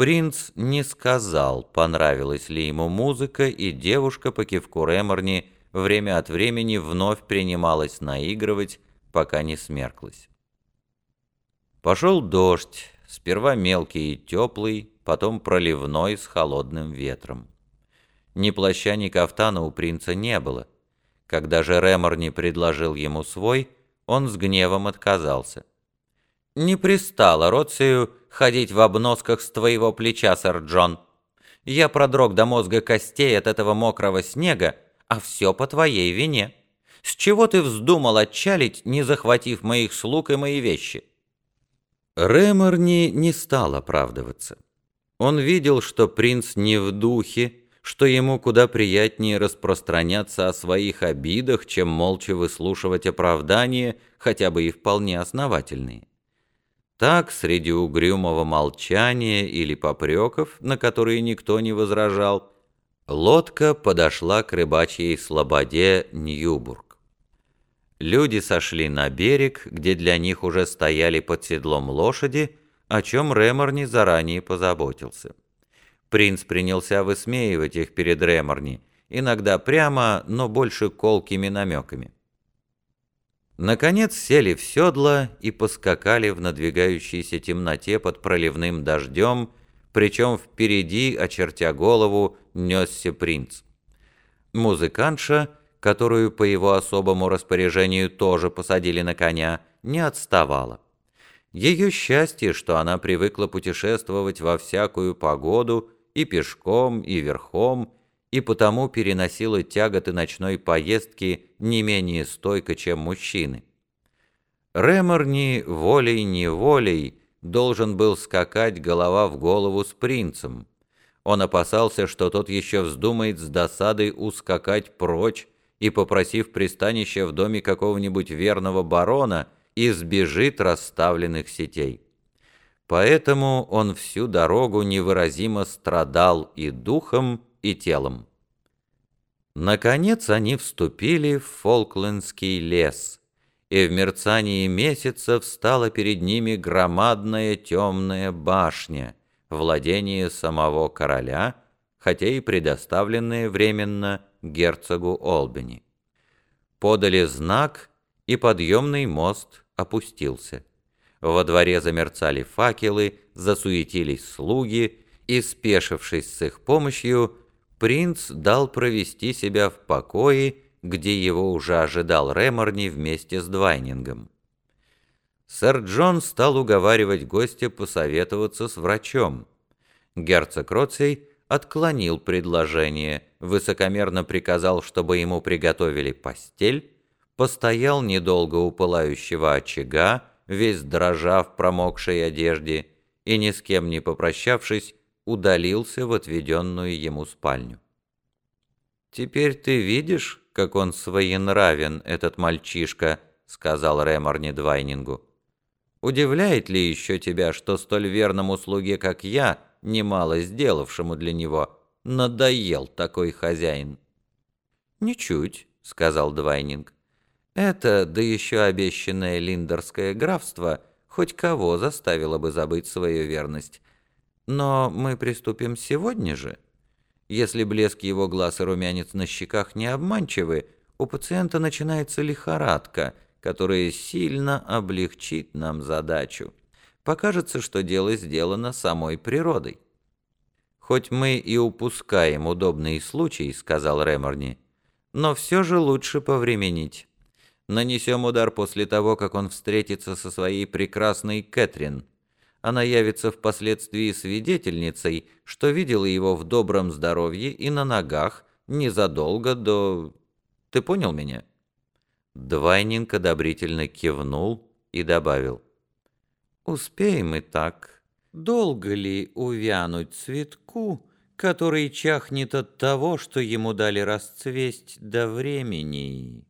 Принц не сказал, понравилась ли ему музыка, и девушка по кивку Реморни время от времени вновь принималась наигрывать, пока не смерклась. Пошел дождь, сперва мелкий и теплый, потом проливной с холодным ветром. Ни плаща, ни кафтана у принца не было. Когда же Реморни предложил ему свой, он с гневом отказался. «Не пристало Роцию ходить в обносках с твоего плеча, сэр Джон. Я продрог до мозга костей от этого мокрого снега, а все по твоей вине. С чего ты вздумал отчалить, не захватив моих слуг и мои вещи?» Реморни не стал оправдываться. Он видел, что принц не в духе, что ему куда приятнее распространяться о своих обидах, чем молча выслушивать оправдания, хотя бы и вполне основательные. Так, среди угрюмого молчания или попреков, на которые никто не возражал, лодка подошла к рыбачьей слободе Ньюбург. Люди сошли на берег, где для них уже стояли под седлом лошади, о чем Реморни заранее позаботился. Принц принялся высмеивать их перед Реморни, иногда прямо, но больше колкими намеками. Наконец сели в седло и поскакали в надвигающейся темноте под проливным дождем, причем впереди, очертя голову, несся принц. Музыкантша, которую по его особому распоряжению тоже посадили на коня, не отставала. Ее счастье, что она привыкла путешествовать во всякую погоду и пешком, и верхом, и потому переносила тяготы ночной поездки не менее стойко, чем мужчины. Реморни волей-неволей должен был скакать голова в голову с принцем. Он опасался, что тот еще вздумает с досадой ускакать прочь и, попросив пристанища в доме какого-нибудь верного барона, избежит расставленных сетей. Поэтому он всю дорогу невыразимо страдал и духом, и телом. Наконец они вступили в Фолклендский лес, и в мерцании месяца встала перед ними громадная темная башня, владение самого короля, хотя и предоставленное временно герцогу Олбани. Подали знак, и подъемный мост опустился. Во дворе замерцали факелы, засуетились слуги, и, спешившись с их помощью, принц дал провести себя в покое, где его уже ожидал Реморни вместе с Двайнингом. Сэр Джон стал уговаривать гостя посоветоваться с врачом. Герцог Роций отклонил предложение, высокомерно приказал, чтобы ему приготовили постель, постоял недолго у пылающего очага, весь дрожа в промокшей одежде, и, ни с кем не попрощавшись, удалился в отведенную ему спальню. «Теперь ты видишь, как он своенравен, этот мальчишка», — сказал Реморни Двайнингу. «Удивляет ли еще тебя, что столь верному слуге, как я, немало сделавшему для него, надоел такой хозяин?» «Ничуть», — сказал Двайнинг. «Это, да еще обещанное линдерское графство, хоть кого заставило бы забыть свою верность, но мы приступим сегодня же. Если блеск его глаз и румянец на щеках не обманчивы, у пациента начинается лихорадка, которая сильно облегчит нам задачу. Покажется, что дело сделано самой природой. «Хоть мы и упускаем удобный случай», — сказал Реморни, «но все же лучше повременить. Нанесем удар после того, как он встретится со своей прекрасной Кэтрин она явится впоследствии свидетельницей, что видела его в добром здоровье и на ногах незадолго до... Ты понял меня?» Двайнинг одобрительно кивнул и добавил. «Успеем и так. Долго ли увянуть цветку, который чахнет от того, что ему дали расцвесть до времени?»